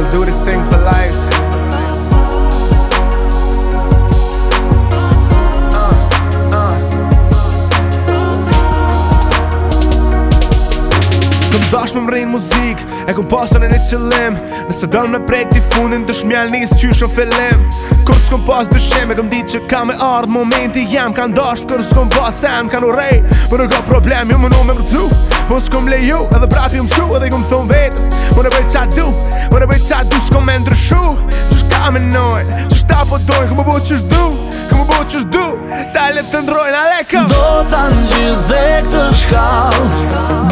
We'll do this thing for life Dash me mrejnë muzikë e kom pasën e një qëllim Nëse dërmë në prejtë i fundin, dësh mjallë njës që shumë fillim Kërës s'kom pasë dëshim, e këm di që kam e ardhë Momenti jam, kanë dashtë, kërës s'kom pasë sen, kanë u rejtë Më në ka problem, ju më në me mërcu Po në shkom leju, edhe prapi më qu, edhe i këm thonë vetës Më po në bëjt qatë du, ndryshu Qësht shka me nojnë Qësht ta po dojnë Këmë bëtë që shdu, Këmë bëtë qësht du Dajle të ndrojnë këmë Do të në gjithë dhe këtë shkall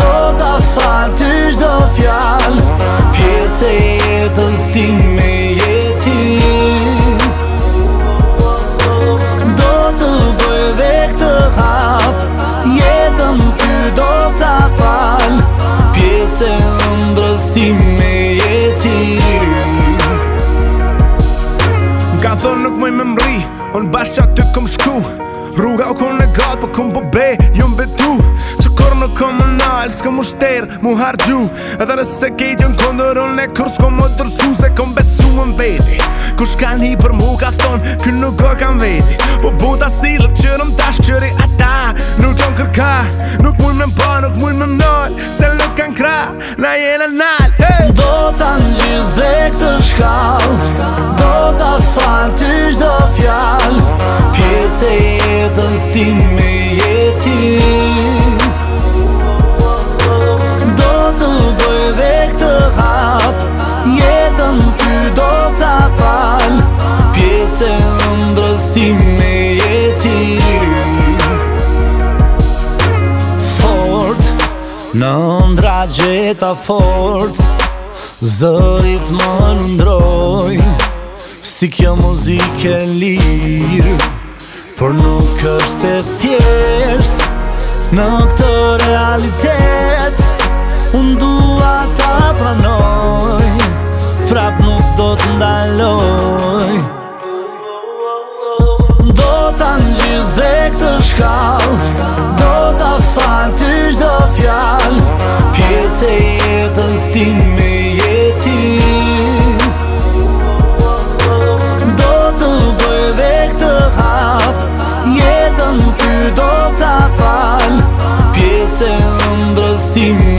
Do t'a falë të shdo do fjall Pjese jetën sti me jeti Do të bëj dhe këtë hap Jetën ty do të falë Pjese ndrës sti Ka thonë nuk mëj me mri onë bashkë aty këm shku Rruga u konë e gatë Po këm po be Jo më betu Që korë nuk këm më nalë Së këm u shterë Mu hargju Edhe nëse kejtë jo kondër Unë e kërë Së më dërsu Se këm besu më mbeti Kësh ka një për mu Ka thonë Kënë nuk o kam veti Po buta si lëp qërë më Qëri ata Nuk do në kërka Nuk mujnë me mba Nuk mujnë me mnoj Se nuk kanë kra Na jena nalë hey! Do të në gjithë Dhe kë të jetën stin me jetin Do të bëj dhe këtë hap Jetën ty do të fal Pjesë e ndrë stin me jetin Fort Në ndra gjeta fort Zërit më nëndroj Si kjo muzike lir Por nuk është e thjesht Në këtë realitet Unë dua ta pranoj Frap nuk do të ndaloj Do të në gjithë dhe këtë shkall te assim.